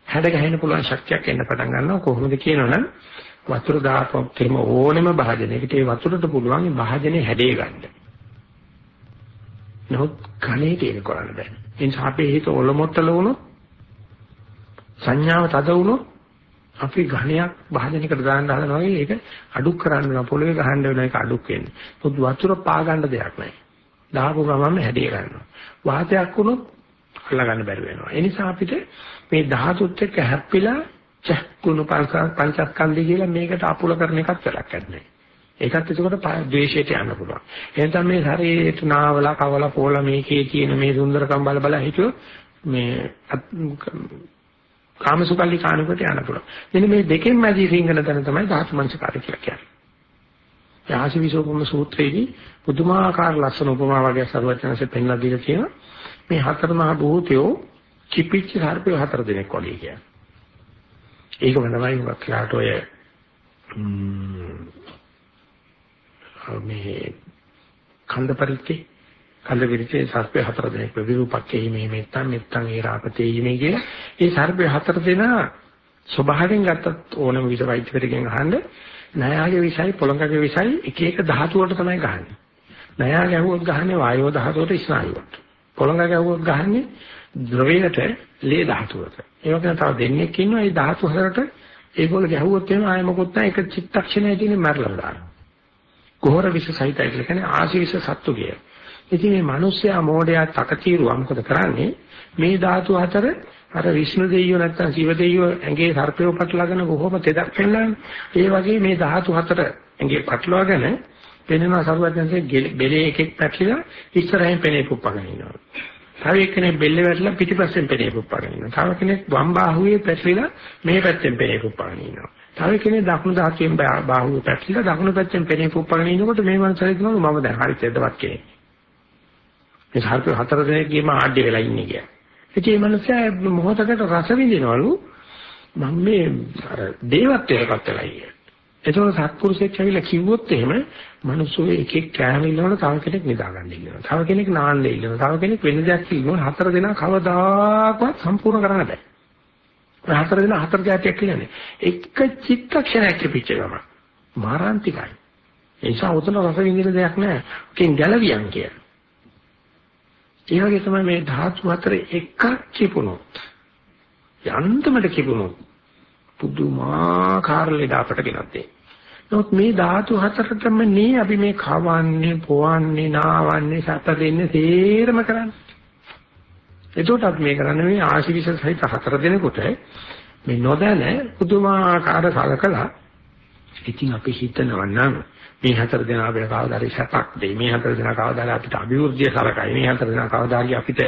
S1: හැඩ ගැහෙන්න පුළුවන් ශක්තියක් එන්න පටන් ගන්නවා කොහොමද කියනවනම් වතුර දාපුවම තේම ඕනෙම භාජනයකට ඒ වතුරට පුළුවන් ඒ භාජනේ හැඩේ ගන්න. නමුත් කණේ තේර කරන්න බෑ. ඒ නිසා අපේ හිත ඔලොමොට්ටල වුණොත් සංඥාව තද වුණොත් අපි ඝණයක් භාජනයකට දාන්න හදනවා වගේ ඒක අඩු කරන්න පොළවේ ගහන්න වෙන එක අඩු වෙන්නේ. පොදු වතුර පා ගන්න දෙයක් නැහැ. දාපු ගමන්ම හැදී ගන්නවා. වාතයක් වුණොත් අල්ලා ගන්න බැරි වෙනවා. ඒ නිසා අපිට මේ ධාතුත් එක්ක හැප්පිලා චක්කුණු පංචස්කන්ධය කියලා මේකට අපුල කරන එකක් වැඩක් නැහැ. ඒකත් එතකොට ද්වේෂයට යන්න පුළුවන්. එහෙනම් මේ ශරීරයට නාවලා කවලා පොවලා මේකේ තියෙන මේ සුන්දරකම් බල බල හිතුව මේ කාමසුකල්ලි කාණුකට යන්න පුළුවන්. මෙන්න මේ දෙකෙන් මැදි රිංගන තැන තමයි ධාතු මනසකාරය කියලා කියන්නේ. ආශිවිසෝපම සූත්‍රයේදී පුදුමාකාර ලස්සන උපමා වගේ සර්වඥාන්සේ පෙන්ලා දීලා තියෙනවා. මේ හතර මහා භූතයෝ කිපිච්ච සර්පය හතර දෙනෙක් වගේ කියන්නේ. ඒකම තමයි වක්ලාට ඔය මේ කන්ද පරිච්ඡේ කන්ද පරිච්ඡේ සර්පය හතර දෙනෙක් විරූපක්කේ මේ මෙත්තන් මෙත්තන් ඒ රාපතේ මේ කියලා ඒ සර්පය හතර දෙනා ස්වභාවයෙන් ගත්තත් ඕනම විස වෛද්‍යවරයෙක්ගෙන් අහන්න නයාගේ විසයි පොළඟගේ විසයි එක එක ධාතු වලට තමයි ගහන්නේ. නයා ගැහුවොත් ගහන්නේ වායෝ ධාතුවට ස්නායුවට. පොළඟ ගැහුවොත් ගහන්නේ ද්‍රවයට ලේ ධාතුවට. ඒ වගේම තව දෙන්නෙක් ඉන්නවා ඒ ධාතු හතරට ඒගොල්ලෝ ගැහුවොත් එහෙම ආයෙ මොකොත් නැහැ ඒක චිත්තක්ෂණය තියෙන මරලා දානවා. කොහොර විස සහිතයි කියලා කියන්නේ ආශීවිස සත්තු කිය. ඉතින් මේ මිනිස්සයා මෝඩයා තකතිරුවා මොකද කරන්නේ? මේ ධාතු හතර අර විෂ්ණු දෙවියෝ නැත්තම් ශිව දෙවියෝ ඇඟේ සර්පයෝ පටලගෙන කොහොම තෙදක් පෙන්නන්නේ? ඒ වගේ මේ ධාතු හතර ඇඟේ පටලවාගෙන පෙනෙනවා සරුවත්යන්සේ බෙලේ එකෙක් පැටලිලා ඉස්සරහින් පෙනේ පුප්පගෙන ඉන්නවා. තව එක්කෙනෙක් බෙල්ලේ වැටලා පිටිපස්සෙන් පෙනේ පුප්පගෙන ඉන්නවා. තව කෙනෙක් වම් බාහුවේ පැටලිලා මේ පැත්තෙන් පෙනේ පුප්පගෙන ඉන්නවා. තව කෙනෙක් දකුණු ධාතුවෙන් බාහුවේ පැටලිලා දකුණු පැත්තෙන් පෙනේ පුප්පගෙන ඉනකොට මේ මනසට කියනවා මම දැන් හරි තෙදවත් කෙනෙක්. මේ සර්ප හතර දෙනෙක්ගේම ආඩ්‍ය වෙලා ඉන්නේ කියලා. ඉතින් මේ මනුස්සයා මොහොතකට රස විඳිනවලු මම මේ අර දේවත්වයටපත් වෙලා ඉන්නේ. ඒතකොට සත්පුරුෂයෙක් ඇවිල්ලා කිව්වොත් එහෙම මිනිස්සු එකෙක් කෑම ඉන්නවල තව කෙනෙක් නිදා ගන්න ඉන්නවා. තව කෙනෙක් නාන්න ඉන්නවා. තව කෙනෙක් වෙන දෙයක් ඉන්නවා. හතර දෙනා කවදාකවත් සම්පූර්ණ කරන්න බෑ. හතර දෙනා හතර જાතියක් කියන්නේ. එක චිත්තක්ෂණයක් පිටිච්ච ගම. මාරාන්තිකයි. ඒ නිසා උතන රස විඳින දෙයක් නෑ. ඔකෙන් ගැලවියන් කියලා. ඒ වගේ තමයි මේ ධාතු හතර එකක් කිපුණොත් යන්තමට කිපුණොත් පුදුමාකාර ලෙඩ අපට ගෙනත් දෙන්නේ. නමුත් මේ ධාතු හතරටම නේ අපි මේ කවන්නේ, පොවන්නේ, නාවන්නේ, සත දෙන්නේ තේරම කරන්නේ. එතකොට අපි මේ කරන්නේ මේ ආශිවිස සහිත හතර දෙනෙකුට මේ නොදැන පුදුමාකාර කලකලා ඉතින් අපි හිතනවා නම් මේ හතර දෙනා අපිට කවදාද සැපක් දෙයි මේ හතර දෙනා කවදාද අපිට අභිවෘද්ධිය සලකයි මේ හතර දෙනා කවදාද අපිට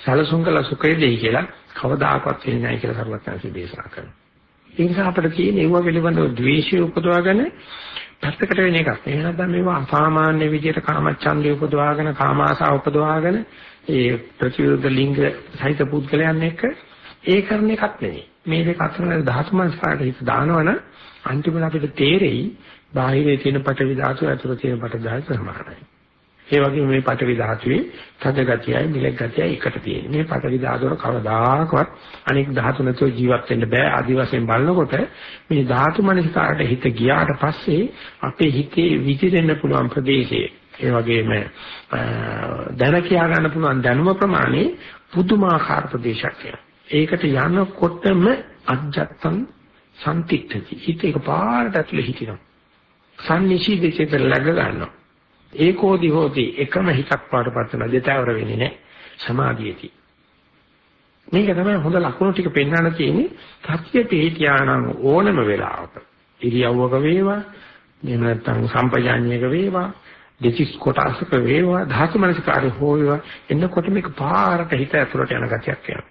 S1: සලසුන් කළ සුඛය දෙයි කියලා කවදාකවත් වෙන්නේ නැහැ කියලා සරුවත්යන්සේ දේශනා කරනවා ඒ නිසා අපිට තියෙන ඒව පිළිබඳව ද්වේෂය උපදවාගෙන පැත්තකට වෙන එකක්. එහෙම නැත්නම් මේවා අසාමාන්‍ය විදිහට කාමච්ඡන්දය උපදවාගෙන කාමාසාව උපදවාගෙන ඒ ප්‍රතිවිරුද්ධ ලිංග සහිත පුද්ගලයන් එක්ක ඒ කරන එකක් නෙවෙයි. මේ දෙක අතර ධාතු මනසට හිත දානවනම් අන්තිමට අපිට තේරෙයි බාහිරේ තියෙන පටවි ධාතුව ඇතුළේ තියෙන පටවි ධාතුව සමානයි. ඒ වගේම මේ පටවි ධාතුවේ තද ගතියයි මිලක් ගතියයි එකට තියෙන්නේ. මේ පටවි ධාතුවර කවදාකවත් අනෙක් ධාතු නැතුව ජීවත් වෙන්න බෑ. ආදි වශයෙන් බලනකොට මේ ධාතු මනසකාරට හිත ගියාට පස්සේ අපේ හිතේ විදිරෙන්න පුළුවන් ප්‍රදේශයේ ඒ වගේම දැන කියා ගන්න පුළුවන් දැනුම ප්‍රමාණය පුදුමාකාර ප්‍රදේශයක් වෙනවා. ඒකට යනකොටම අජත්තං සම්තික්ඨති. හිත එකපාරට ඇතුලේ හිටිනවා. සම්නිශීදිතේ läග ගන්නවා. ඒකෝදි හෝති එකම හිතක් පාඩපත් වෙන දෙතවර වෙන්නේ නැහැ. සමාධියති. මේක තමයි හොඳ ලක්ෂණ ටික පෙන්වන්න තියෙන්නේ. සත්‍ය පිළිතියානම් ඕනම වෙලාවක. ඉරියව්වක වේවා, එහෙම නැත්නම් සම්පජාඤ්ඤයක වේවා, දෙතිස් කොටසක වේවා, ධාතු මනසිකාරය හෝ වේවා, එන්නකොට මේක පාරට හිත ඇතුළට යන ගතියක් එනවා.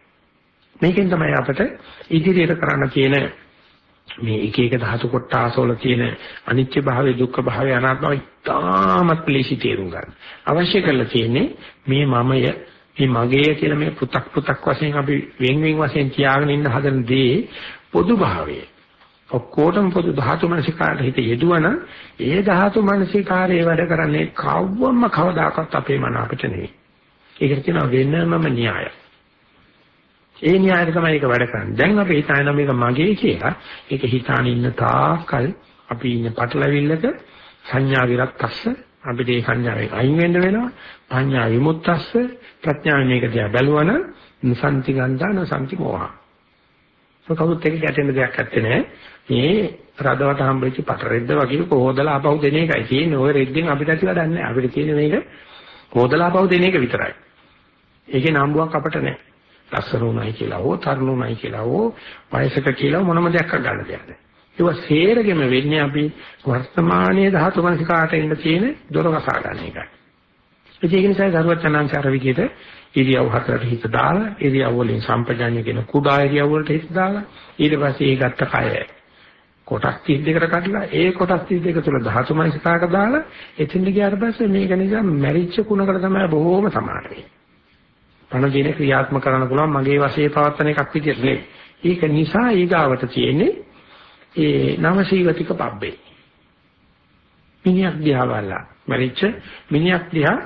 S1: මේකෙන් තමයි අපිට ඉදිරියට කරන්න තියෙන මේ එක එක ධාතු කොටාසවල තියෙන අනිත්‍ය භාවය දුක්ඛ භාවය අනාත්ම භාවය තාමත් ක්ලේශී තේරුම් ගන්න. අවශ්‍ය කරලා තියෙන්නේ මේ මමය මේ මගේ කියලා මේ පු탁 පු탁 වශයෙන් අපි වෙන් වෙන් වශයෙන් තියාගෙන ඉන්න හදන දේ පොදු භාවය. ඔක්කොටම පොදු ධාතු මනසිකාරට හිත යෙදුවන ඒ ධාතු මනසිකාරයේ වැඩ කරන්නේ කවවම කවදාකවත් අපේ මන අපිට නෙවෙයි. ඒකට කියනවා වෙනමම න්‍යායයි. ඒ න්‍යායයට තමයි ඒක වැඩ කරන්නේ. දැන් අපි හිතනවා මේක මගේ කියලා. ඒක හිතාන ඉන්න තාකල් අපි ඉන්න පටලවිල්ලක සංඥා විරක්තස්ස අපිට ඒ සංඥාවෙන් අයින් වෙන්න වෙනවා. පඤ්ඤා විමුක්තස්ස ප්‍රඥාව මේක දිහා බැලුවන නසන්ති ගන්ධා නසන්ති මොහ. කවුරුත් එක ගැටෙන දෙයක් නැත්තේ නෑ. මේ රදවට හම්බෙච්ච පටරෙද්ද වගේ කොහොදලා ආපහු දෙන එකයි තියෙන්නේ. ওই රෙද්දෙන් අපිට ඇතිව දන්නේ අපිට තියෙන්නේ මේක කොහොදලා ආපහු දෙන එක විතරයි. ඒකේ නම්බුවක් අපිට නෑ. ලස්සන උනායි කියලා හෝ තරුණ උනායි කියලා හෝ වයසක කියලා මොනම දෙයක් ගන්න දෙයක් නැහැ. ඒක සේරගෙම වෙන්නේ අපි වර්තමානයේ ධාතු මනසිකාට ඉන්න තියෙන දොර වසා ගන්න එකයි. ඒක නිසා දරුවචනාංශාර විදිහට ඉරියව් හතරට හිත දාලා ඉරියව් වලින් සම්පජාඤ්ඤ කියන කුඩා ඉරියව් වලට හිත දාලා ඊට පස්සේ ඒ ගත්ත කය කොටස් 32කට කඩලා ඒ කොටස් 32 තුළ ධාතු මනසිකාට දාලා එතෙන්ට ගියාට පස්සේ මේක නිසා මැරිච්ච කුණකට තමයි බොහෝම සමාන වෙන්නේ. පණ දින ක්‍රියාත්මක කරන්න පුළුවන් මගේ වශයේ පවත්තන එකක් විදියට නෙවෙයි. ඒක නිසා ඊගාවට තියෙන්නේ ඒ නවසීගතික පබ්බේ. මිනිහක් දිහා බලලා මරිච්ච මිනිහක් දිහා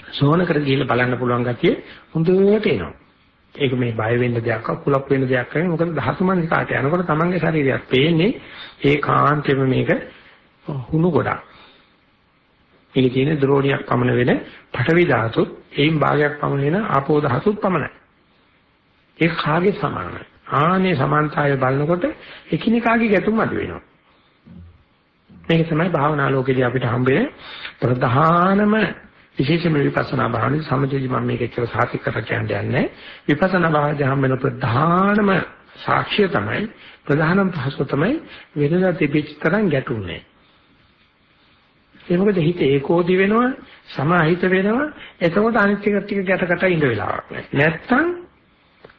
S1: සෝනකට ගිහිල්ලා බලන්න පුළුවන් ගතිය හොඳට එනවා. ඒක මේ බය වෙන්න දෙයක් අකුලක් වෙන්න දෙයක් නෙවෙයි. මොකද දහතු මනසකට යනකොට තමන්ගේ ශරීරයක් පේන්නේ ඒකාන්තෙම මේක හුණු ගොඩක්. මේකේ තියෙන ද්‍රෝණියක් පමණ වෙන පඨවි ධාතුත් එයින් භාගයක් පමණ වෙන ආපෝ ධාතුත් පමණයි. ඒක කාගේ සමානයි? ආනේ සමානතාවය බලනකොට එකිනෙකාගේ ගැටුම් අඩු වෙනවා. මේක තමයි භාවනා ලෝකෙදී අපිට හම්බෙන්නේ ප්‍රධානම විශේෂම විපස්සනා භාවනාවේ සමථයේදී මම මේක එච්චර සාතික කර කියන්නේ විපස්සනා භාවනාවේ හම්බෙන ප්‍රධානම සාක්ෂිය තමයි ප්‍රධානම පහසුව තමයි වෙනදා තිබිච්ච තරම් ගැටුන්නේ. ඒ මොකද හිත ඒකෝදි වෙනවා සමාහිත වෙනවා එතකොට අනිත් එක ටික ගැටකට ඉඳ වෙලාවක් නැහැ. නැත්තම්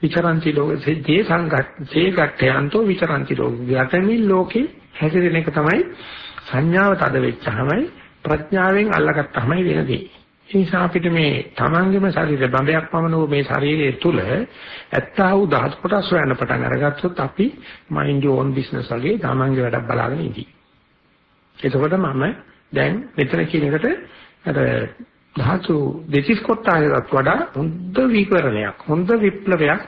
S1: විචරන්ති ලෝකේ තේ සංඝත් තේ ගැටයන්තෝ විචරන්ති ලෝකේ යටමින් ලෝකේ හැසිරෙන එක තමයි සංඥාව තද වෙච්චහමයි ප්‍රඥාවෙන් අල්ලගත්තමයි වෙනදී. ඒ නිසා අපිට මේ තමන්ගේම ශරීර බඹයක් පමණ වූ මේ ශරීරයේ තුල ඇත්තා වූ දහස් කොටස් හොයන්න පටන් අරගත්තොත් අපි mind your own business වගේ තමන්ගේ වැඩක් බලාගෙන ඉඳී. එතකොට මම දැන් මෙතන කියන එකට අර ධාතු දෙතිස් කොටසට වඩා හොඳ විකරණයක් හොඳ විප්ලවයක්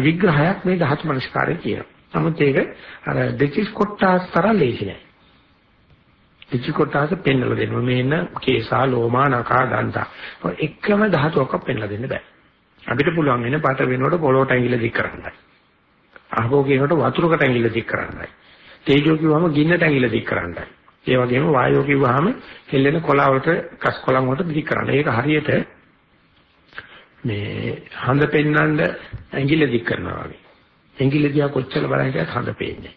S1: විග්‍රහයක් මේ ධාතු මනස්කාරය කියනවා. නමුත් ඒක අර දෙතිස් කොටස් තරම් ලේසි නෑ. ඉච්ච කොටස පෙන්වලා දෙනවා. මේන කේසා ලෝමා නකා දන්තා. එකම ධාතුවක් පෙන්වලා දෙන්න බෑ. අපිට පුළුවන් වෙන පාට වෙනකොට පොළොට ඇඟිල්ල දික් කරන්නයි. අහෝ කියනකොට වතුරකට ඇඟිල්ල දික් කරන්නයි. තේජෝ කිව්වම ගින්නට ඇඟිල්ල දික් කරන්නයි. ඒ වගේම වායෝ කිව්වහම හෙල්ලෙන කොළ වලට කස් කොළන් වලට දික් කරන්න. ඒක හරියට මේ හඳ පෙන්නඳ ඇඟිල්ල දික් කරනවා වගේ. ඇඟිල්ල දිහා කොච්චර බලන්නේ හඳ පේන්නේ.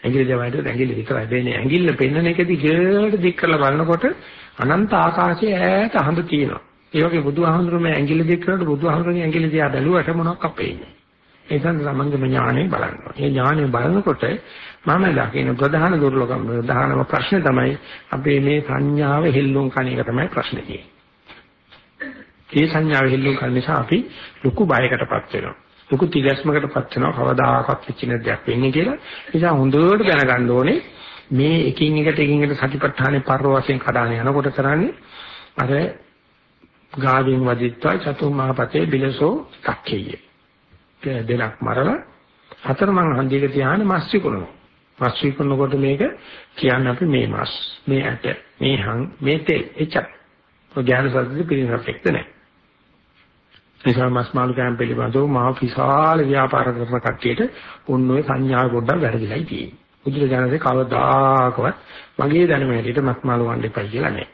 S1: ඇඟිලි දෙවයිට ඇඟිලි විතරයි දෙන්නේ. ඇඟිල්ල පෙන්නන එකදී ජේට දික් කරලා බලනකොට අනන්ත ආකාශයේ ඈත හඳ තියෙනවා. ඒ වගේ බුදුහාමුදුරුවෝ ඇඟිලි දික් කරලා බුදුහාමුදුරුවෝගේ ඇඟිලි දිහා බැලුවට මොනවක් අපේන්නේ. ඒ නිසා සමංගම ඥානෙ බලනවා. මේ ඥානෙ බලනකොට මම දකින ප්‍රධාන දුර්ලභම ප්‍රධානම ප්‍රශ්නේ තමයි අපේ මේ සංඥාව හෙල්ලුම් කණ එක තමයි ප්‍රශ්නේ තියෙන්නේ. මේ සංඥාව හෙල්ලුම් කන නිසා අපි ලොකු බයකටපත් වෙනවා. ලොකු තිගැස්මකටපත් වෙනවා කවදාකවත් වෙච්ච දෙයක් වෙන්නේ කියලා. ඒ නිසා හොඳට දැනගන්න ඕනේ මේ එකින් එකට එකින් එකට සතිපට්ඨානේ පරව වශයෙන් කඩාන යනකොට කරන්නේ අර ගාවින් වදිත්වා චතුම්මහපතේ බිලසෝ කක්කෙය. දෙලක් මරලා හතර මං හන්දියක තියාන මස් විකුණනවා. මස් විකුණනකොට මේක කියන්නේ අපි මේ මස්, මේ ඇට, මේ හං, මේ තෙල් එච්චර. ඔය ඥාන සත්‍යද පිළිනක් එක්ක නැහැ. නිසා මස් මාළු කෑම පිළිබඳව මහා විශාල ව්‍යාපාර කරන කට්ටියට ඔන්න ඔය සංඥා පොඩ්ඩක් වැරදිලායි තියෙන්නේ. බුදුරජාණන්සේ කවදාකවත් මගේ දැනුම හැටියට මස් මාළු වන්න එපයි කියලා නෑ.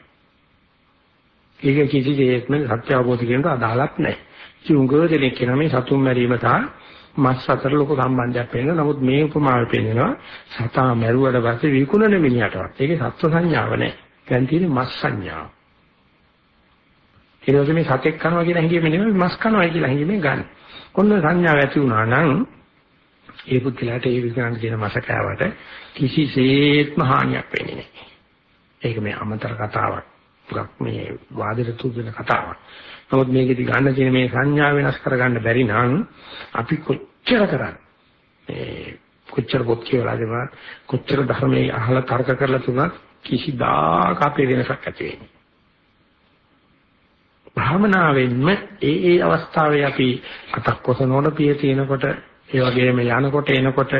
S1: ඒක කිසිසේත්ම සත්‍ය අවබෝධ කරගන්න අදාළක් නෑ. චුංගව දෙනෙක් කියන මේ සතුන් මැරීම සහ මස් අතර ලොකු සම්බන්ධයක් වෙනවා. නමුත් මේ උපමාව පෙන්නනවා සතා මැරුවට පස්සේ විකුණන මිනිහටවත්. ඒකේ සත්ව සංඥාව නෑ. දැන් තියෙන්නේ මස් සංඥාව. ඊට පස්සේ මේ සතෙක් කනවා කියන හැඟීම නෙමෙයි මස් කනවා කියලා හැඟීමෙන් ගන්න. කොන්න සංඥාව ඇති වුණා නම් ඒ පුද්ගලයාට ඒ විඥාන කියන මස කෑවට කිසිසේත්ම හානියක් වෙන්නේ නැහැ. ඒක මේ අමතර කතාවක්. ටිකක් මේ වාදයට තුබෙන කතාවක්. නමුත් මේකෙදි ගන්න තියෙන මේ සංඥා වෙනස් කරගන්න බැරි නම් අපි කොච්චර කරන්නේ? මේ කොච්චර පොත් කියලාද කොච්චර ධර්මයේ අහලා තර්ක කරලා තුනත් කිසිදාක අපේ වෙනසක් ඇති වෙන්නේ භාවනාවෙන්ම ඒ ඒ අවස්ථාවේ අපි අතක් කොසනෝන පිය තියෙනකොට ඒ වගේම යනකොට එනකොට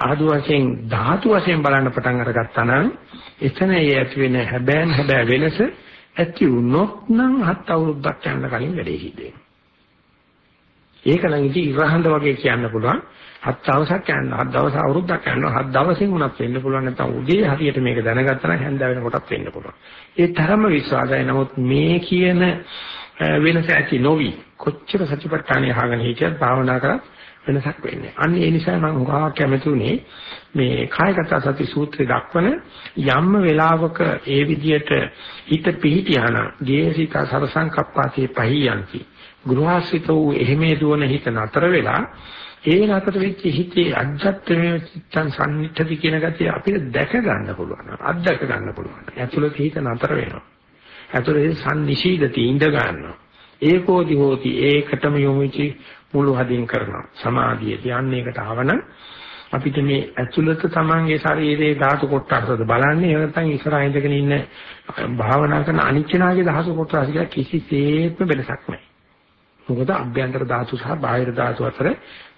S1: ආදු වශයෙන් ධාතු වශයෙන් බලන්න පටන් අරගත්තා නම් එතන ඒ ඇති වෙන හැබෑන් හැබෑ වෙනස ඇති වුණොත් නම් හත් අවුරුද්දක් යන කලින් වැඩේ හිතේ. ඒක නම් ඉතින් ඉරහඳ වගේ කියන්න පුළුවන්. හත් දවසක් යන හත් දවස් අවුරුද්දක් යනවා හත් දවසින් උනත් වෙන්න පුළුවන් නැත්නම් උදේ හරියට මේක දැනගත්තා නම් හැන්ද වෙනකොටත් වෙන්න පුළුවන්. ඒ තරම විශ්වාසයි. නමුත් මේ කියන වෙනස ඇති නොවි කොච්චර සතිපට්ඨානය අහගෙන හිටියත් භාවනා කරත් වෙනසක් වෙන්නේ. අන්න ඒ නිසා මම උගා කැමතුනේ මේ කායගත සති සූත්‍රය දක්වන යම්ම වෙලාවක ඒ විදියට හිත පිහිටියාන ගේසිත සරසංකප්පාතේ පහියන්ති. ගෘහාසිත වූ එහෙමේ දුවන හිත නතර වෙලා ඒ නතර වෙච්ච හිතේ අජත්තමේ චිත්තං සම්නිච්ඡති කියන ගතිය අපිට දැක ගන්න පුළුවන්. අත්දැක ගන්න පුළුවන්. ඇතුළත හිත නතර වෙනවා. ඇතුළේ සම්නිශීදති ඉඳ ගන්නවා. ඒකෝදි හෝති ඒකටම යොමුචි මුළු හදින් කරනවා. සමාධිය කියන්නේ ඒකට ආවනම් අපිට මේ ඇතුළත තමන්ගේ ශරීරයේ ධාතු කොටසද බලන්නේ එහෙම නැත්නම් ඉස්සරහ ඉඳගෙන ඉන්න භාවනා කරන අනිච්චනාගේ ධාතු කොටස කියලා කිසිසේත්ම වෙනසක් නැහැ. මොකද අභ්‍යන්තර ධාතු සහ බාහිර ධාතු අතර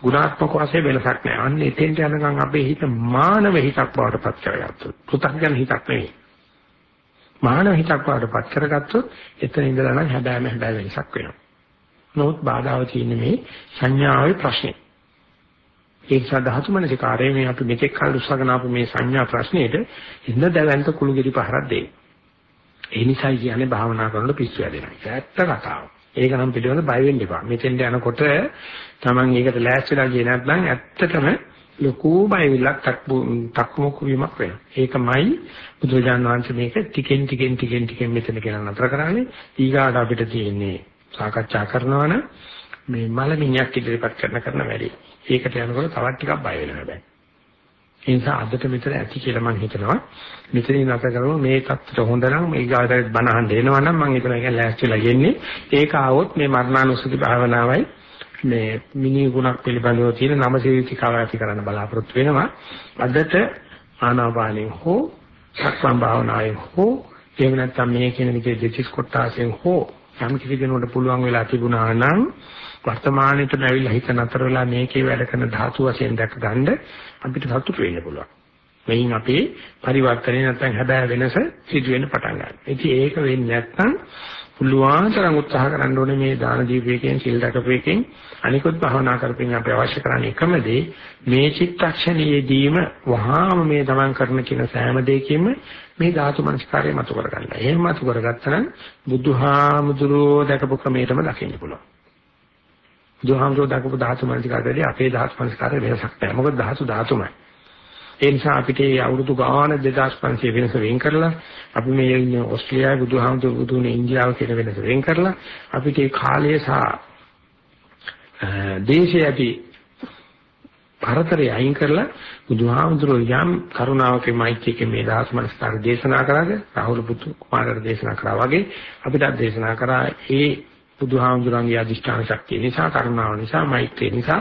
S1: ගුණාත්මක වශයෙන් වෙනසක් නැහැ. අන්න එතෙන්ට යනකම් අපේ හිත මානව හිතක් බවට පත් කරගත්තොත් පෘථග්ජන හිතක් නෙවෙයි. මානව හිතක් වඩපත් කරගත්තොත් එතන ඉඳලා නම් හැබෑම හැබෑ වෙනසක් වෙනවා. නමුත් බාධාව තියෙන්නේ මේ සංඥාවේ ප්‍රශ්නේ. ඒ නිසා ධාතු මනසිකාරයේ මේ අපි මෙතෙක් කල් උස්සගෙන ආපු මේ සංඥා ප්‍රශ්නේට ඉන්න දැවැන්ත කුළු ගෙඩි පහරක් දෙන්න. ඒ නිසායි කියන්නේ භාවනා කරනකොට පිස්සු හැදෙනවා. ඇත්ත කතාව. ඒක නම් පිළිවෙල බය වෙන්න එපා. මෙතෙන්ට යනකොට Taman ඒකට ලෑස්තිලා ගියේ නැත්නම් ඇත්තටම ලොකු බයවිලක් තක්මුක් වීමක් වෙනවා. ඒකමයි බුදුරජාන් වහන්සේ මේක ටිකෙන් ටිකෙන් ටිකෙන් ටිකෙන් මෙතන කියලා නතර කරන්නේ. ඊගාට අපිට තියෙන්නේ සාකච්ඡා කරනවා නම් මේ මලමිණියක් ඉදිරිපත් කරන කරන වැඩි. ඒකට යනකොට තවත් ටිකක් බය වෙනවා හැබැයි. ඒ නිසා අදට මෙතන ඇති කියලා මම හිතනවා. මෙතනින් නැත කරමු මේ தත්තට හොඳ නම් මේ ගාඩට බනහන් දෙනවා නම් මම හිතනවා ඒක ලෑස්තිලා යන්නේ. ඒක ආවොත් මේ මරණානුස්සති භාවනාවයි මේ මිනි ගුණක් පිළිබඳව තියෙන නම සීවිතිකාව ඇති කරන්න බලාපොරොත්තු වෙනවා. අදට ආනාපානෙන් හෝ සක්මන් භාවනාවෙන් හෝ එහෙම නැත්නම් මේ කියන විදිහේ දෙතිස් කොටාසෙන් හෝ යම් කිසි කෙනෙකුට පුළුවන් වෙලා තිබුණා නම් වර්තමානයේට නැවිලා හිත නතර වෙලා මේකේ වැඩ කරන ධාතු වශයෙන් දැක ගන්න අපිට සතුටු වෙන්න පුළුවන්. මෙයින් අපේ පරිවර්තනය නැත්නම් හැබෑ වෙනස සිදු වෙන්න පටන් ගන්නවා. ඉතින් ඒක වෙන්නේ නැත්නම් පුළුවන් තරම් උත්සාහ කරන්න ඕනේ මේ දාන දීපේකෙන් සිල් දකපේකෙන් අනිකුත් භවනා කරපින් අපි අවශ්‍ය කරන්නේ එකම දේ මේ චිත්තක්ෂණයේදීම වහාම මේ තමන් කරන කියන සෑම දෙයකින්ම මේ ධාතු මනස්කාරය මතු කරගන්න. එහෙම මතු කරගත්තා නම් බුදුහාමුදුරෝ දැකපු ක්‍රමයටම දකින්න පුළුවන්. බුදුහාමුදුරෝ දැකපු ධාතු මනස්කාරයේදී අපේ ධාතු මනස්කාරය වෙනසක් නැහැ. මොකද ධාතු ධාතුමයි. ඒ නිසා අපිට මේ අවුරුදු ගාන 2500 වෙනස වෙන් කරලා අපි මේ ඉන්නේ ඕස්ට්‍රේලියාවේ බුදුහාමුදුරු බුදුනේ ඉන්දියාව කියන වෙනස වෙන් කරලා අපිට මේ කාලය සහ දේශය ඇති පරතරය අයින් කරලා බුදුහාමුදුරු යම් කරුණාවකේ මෛත්‍රියකේ මේ දහස් මනස්කාර දේශනා කරාද රාහුල පුතු කුමාරට දේශනා කරා වගේ අපිට දේශනා කරා. ඒ බුදුහාමුදුරන්ගේ අධිෂ්ඨාන ශක්තිය නිසා කරුණාව නිසා මෛත්‍රිය නිසා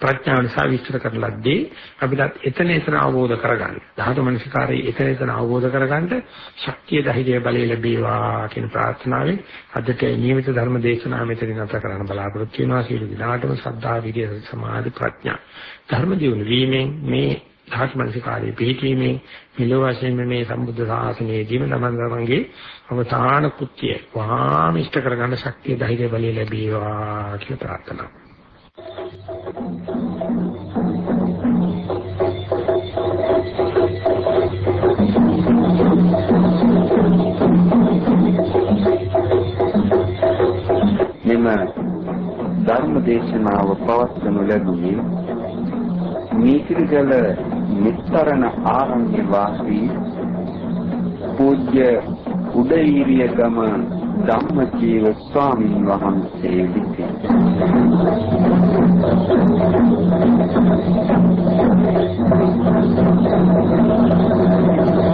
S1: ප්‍රඥාව නිසා විස්තර කරලද්දී අපිට එතන එතන අවබෝධ කරගන්න. ධාතු මනසිකාරයේ එතන එතන අවබෝධ කරගන්න ශක්තිය ධෛර්යය බලය ලැබේවා කියන ප්‍රාර්ථනාවෙන් අදට නියමිත ධර්ම දේශනාව මෙතනින් නැවත කරන්න බලාපොරොත්තු වෙනවා. සියලු දිනාටම සද්ධා විරිය සමාධි ප්‍රඥා ධර්ම දියුණු වීමෙන් මේ ධාතු මනසිකාරයේ පිළිපීමේ මෙලොව වශයෙන් මේ සම්බුද්ධ ශාසනයේදීම තමන් තමන්ගේ අවසාන කෘත්‍ය වහාම ඉෂ්ට කරගන්න ශක්තිය ධෛර්ය බලය ලැබේවා කියලා ප්‍රාර්ථනා
S2: මෙම ධර්ම දේශනාව පවත්වනු ලැබුවේ නීතිගල නිස්තරණ ආරණ්‍ය වාසී පූජ්‍ය උදේීරිය ගම ධම්මජීව ස්වාමීන් වහන්සේ විසිනි. Thank you.